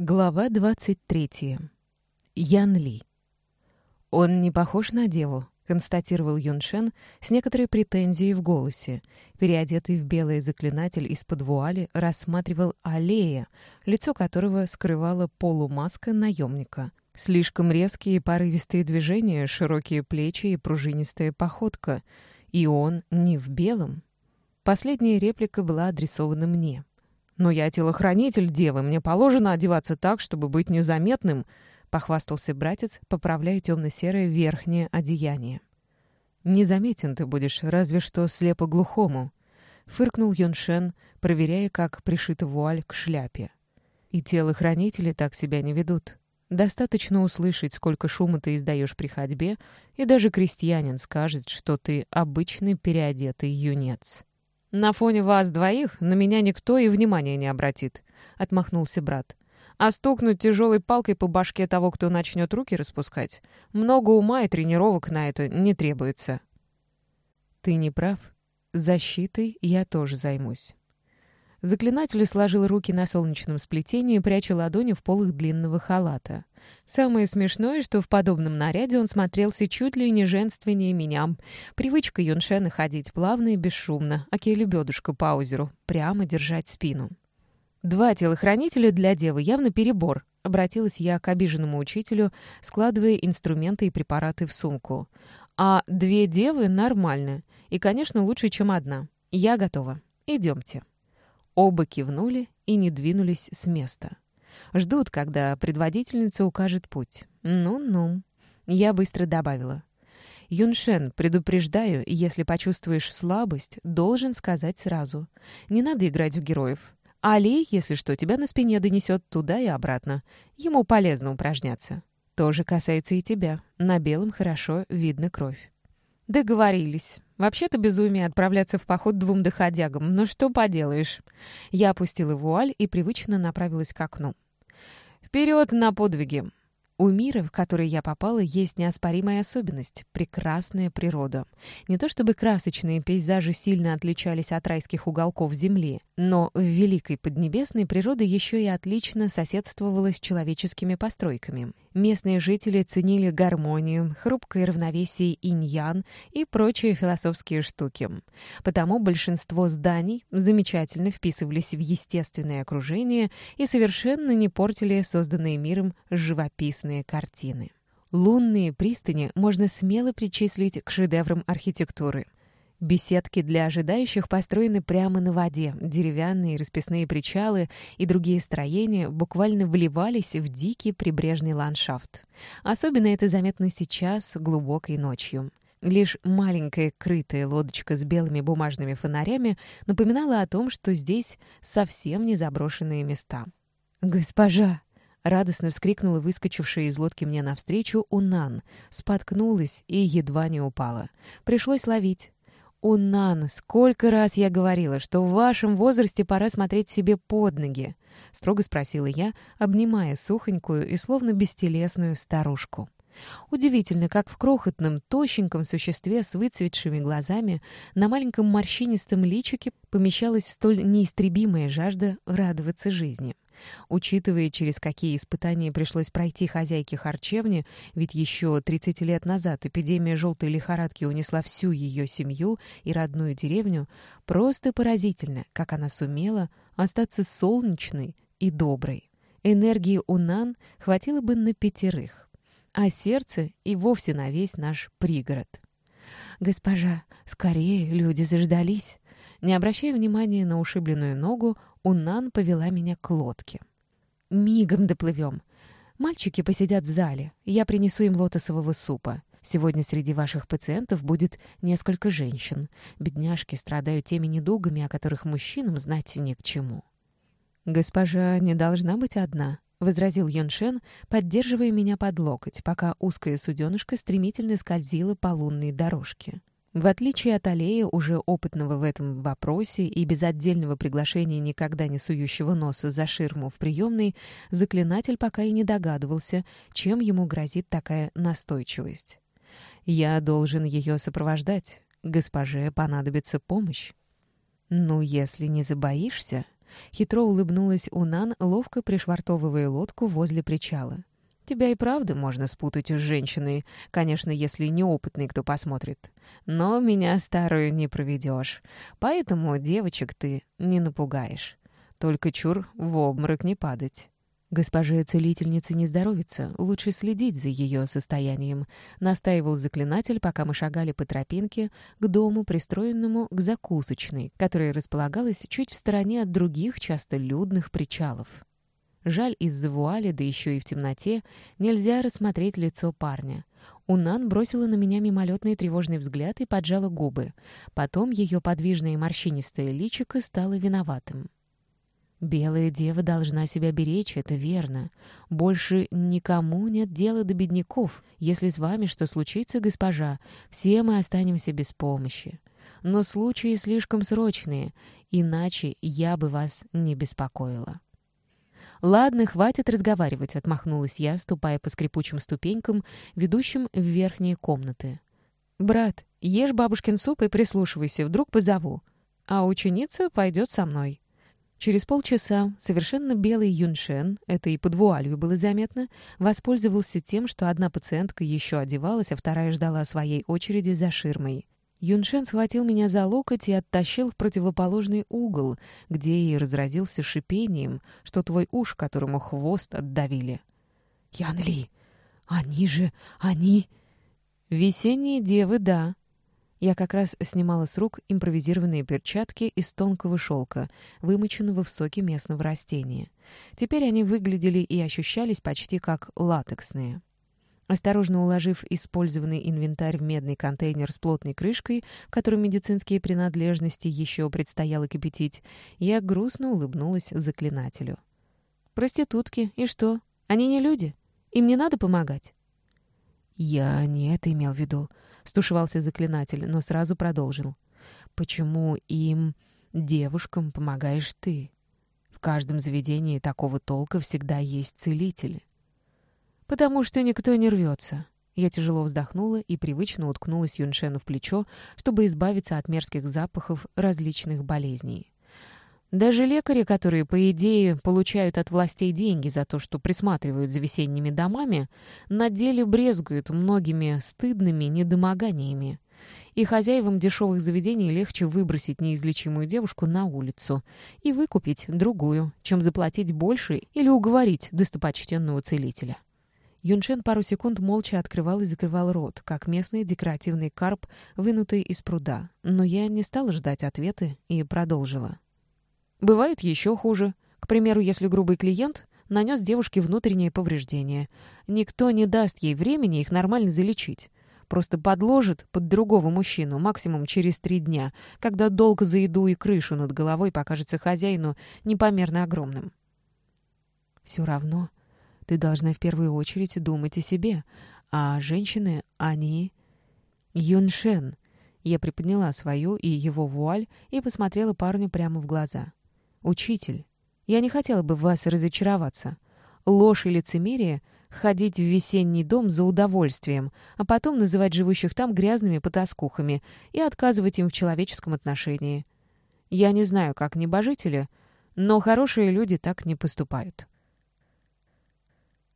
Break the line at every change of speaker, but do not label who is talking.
Глава 23. Ян Ли. «Он не похож на деву», — констатировал Юншен с некоторой претензией в голосе. Переодетый в белый заклинатель из-под вуали рассматривал Аллея, лицо которого скрывала полумаска наемника. Слишком резкие порывистые движения, широкие плечи и пружинистая походка. И он не в белом. Последняя реплика была адресована мне. «Но я телохранитель девы, мне положено одеваться так, чтобы быть незаметным», — похвастался братец, поправляя темно-серое верхнее одеяние. «Незаметен ты будешь, разве что слепо-глухому», — фыркнул Йоншен, проверяя, как пришита вуаль к шляпе. «И телохранители так себя не ведут. Достаточно услышать, сколько шума ты издаешь при ходьбе, и даже крестьянин скажет, что ты обычный переодетый юнец». «На фоне вас двоих на меня никто и внимания не обратит», — отмахнулся брат. «А стукнуть тяжелой палкой по башке того, кто начнет руки распускать, много ума и тренировок на это не требуется». «Ты не прав. Защитой я тоже займусь». Заклинатель сложил руки на солнечном сплетении, пряча ладони в полах длинного халата. Самое смешное, что в подобном наряде он смотрелся чуть ли не женственнее меня. Привычка Юншена ходить плавно и бесшумно, а лебедушка Паузеру, прямо держать спину. «Два телохранителя для девы явно перебор», — обратилась я к обиженному учителю, складывая инструменты и препараты в сумку. «А две девы нормально. И, конечно, лучше, чем одна. Я готова. Идемте». Оба кивнули и не двинулись с места. Ждут, когда предводительница укажет путь. Ну-ну. Я быстро добавила. Юншен, предупреждаю, если почувствуешь слабость, должен сказать сразу. Не надо играть в героев. Али, если что, тебя на спине донесет туда и обратно. Ему полезно упражняться. Тоже касается и тебя. На белом хорошо видно кровь. Договорились. Вообще-то безумие отправляться в поход двум доходягам, но что поделаешь. Я опустила вуаль и привычно направилась к окну. «Вперед на подвиги!» У мира, в который я попала, есть неоспоримая особенность — прекрасная природа. Не то чтобы красочные пейзажи сильно отличались от райских уголков Земли, но в Великой Поднебесной природа еще и отлично соседствовала с человеческими постройками. Местные жители ценили гармонию, хрупкое равновесие инь-ян и прочие философские штуки. Потому большинство зданий замечательно вписывались в естественное окружение и совершенно не портили созданные миром живописные картины. Лунные пристани можно смело причислить к шедеврам архитектуры – Беседки для ожидающих построены прямо на воде. Деревянные расписные причалы и другие строения буквально вливались в дикий прибрежный ландшафт. Особенно это заметно сейчас, глубокой ночью. Лишь маленькая крытая лодочка с белыми бумажными фонарями напоминала о том, что здесь совсем не заброшенные места. «Госпожа!» — радостно вскрикнула выскочившая из лодки мне навстречу Унан, споткнулась и едва не упала. Пришлось ловить. «Унан, сколько раз я говорила, что в вашем возрасте пора смотреть себе под ноги?» — строго спросила я, обнимая сухонькую и словно бестелесную старушку. Удивительно, как в крохотном, тощеньком существе с выцветшими глазами на маленьком морщинистом личике помещалась столь неистребимая жажда радоваться жизни. Учитывая, через какие испытания пришлось пройти хозяйке харчевни, ведь еще 30 лет назад эпидемия желтой лихорадки унесла всю ее семью и родную деревню, просто поразительно, как она сумела остаться солнечной и доброй. Энергии у Нан хватило бы на пятерых, а сердце и вовсе на весь наш пригород. «Госпожа, скорее, люди заждались!» Не обращая внимания на ушибленную ногу, Унан повела меня к лодке. «Мигом доплывем. Мальчики посидят в зале. Я принесу им лотосового супа. Сегодня среди ваших пациентов будет несколько женщин. Бедняжки страдают теми недугами, о которых мужчинам знать ни к чему». «Госпожа не должна быть одна», — возразил Йоншен, поддерживая меня под локоть, пока узкая суденышка стремительно скользила по лунной дорожке. В отличие от Аллея, уже опытного в этом вопросе и без отдельного приглашения никогда не сующего носа за ширму в приемной, заклинатель пока и не догадывался, чем ему грозит такая настойчивость. «Я должен ее сопровождать. Госпоже понадобится помощь». «Ну, если не забоишься...» Хитро улыбнулась Унан, ловко пришвартовывая лодку возле причала. Тебя и правда можно спутать с женщиной, конечно, если неопытный кто посмотрит. Но меня старую не проведешь. Поэтому девочек ты не напугаешь. Только чур в обморок не падать. Госпоже целительнице не здоровится, лучше следить за ее состоянием, настаивал заклинатель, пока мы шагали по тропинке к дому, пристроенному к закусочной, которая располагалась чуть в стороне от других, часто людных причалов. Жаль, из-за вуали, да еще и в темноте, нельзя рассмотреть лицо парня. Унан бросила на меня мимолетный тревожный взгляд и поджала губы. Потом ее подвижное морщинистое личико стало виноватым. Белая дева должна себя беречь, это верно. Больше никому нет дела до бедняков. Если с вами что случится, госпожа, все мы останемся без помощи. Но случаи слишком срочные, иначе я бы вас не беспокоила». «Ладно, хватит разговаривать», — отмахнулась я, ступая по скрипучим ступенькам, ведущим в верхние комнаты. «Брат, ешь бабушкин суп и прислушивайся, вдруг позову. А ученица пойдет со мной». Через полчаса совершенно белый Юншен, это и под вуалью было заметно, воспользовался тем, что одна пациентка еще одевалась, а вторая ждала своей очереди за ширмой. Юншен схватил меня за локоть и оттащил в противоположный угол, где и разразился шипением, что твой уж, которому хвост отдавили. «Ян Ли, они же, они...» «Весенние девы, да», я как раз снимала с рук импровизированные перчатки из тонкого шелка, вымоченного в соке местного растения. Теперь они выглядели и ощущались почти как латексные. Осторожно уложив использованный инвентарь в медный контейнер с плотной крышкой, в медицинские принадлежности еще предстояло кипятить, я грустно улыбнулась заклинателю. «Проститутки, и что? Они не люди? Им не надо помогать?» «Я не это имел в виду», стушевался заклинатель, но сразу продолжил. «Почему им, девушкам, помогаешь ты? В каждом заведении такого толка всегда есть целитель». «Потому что никто не рвется». Я тяжело вздохнула и привычно уткнулась Юншену в плечо, чтобы избавиться от мерзких запахов различных болезней. Даже лекари, которые, по идее, получают от властей деньги за то, что присматривают за весенними домами, на деле брезгуют многими стыдными недомоганиями. И хозяевам дешевых заведений легче выбросить неизлечимую девушку на улицу и выкупить другую, чем заплатить больше или уговорить достопочтенного целителя. Юншен пару секунд молча открывал и закрывал рот, как местный декоративный карп, вынутый из пруда. Но я не стала ждать ответы и продолжила. Бывает еще хуже. К примеру, если грубый клиент нанес девушке внутренние повреждения. Никто не даст ей времени их нормально залечить. Просто подложит под другого мужчину максимум через три дня, когда долг за еду и крышу над головой покажется хозяину непомерно огромным. Все равно ты должна в первую очередь думать о себе, а женщины, они... Юншен. Я приподняла свою и его вуаль и посмотрела парню прямо в глаза. «Учитель, я не хотела бы в вас разочароваться. Ложь и лицемерие — ходить в весенний дом за удовольствием, а потом называть живущих там грязными потаскухами и отказывать им в человеческом отношении. Я не знаю, как небожители, но хорошие люди так не поступают».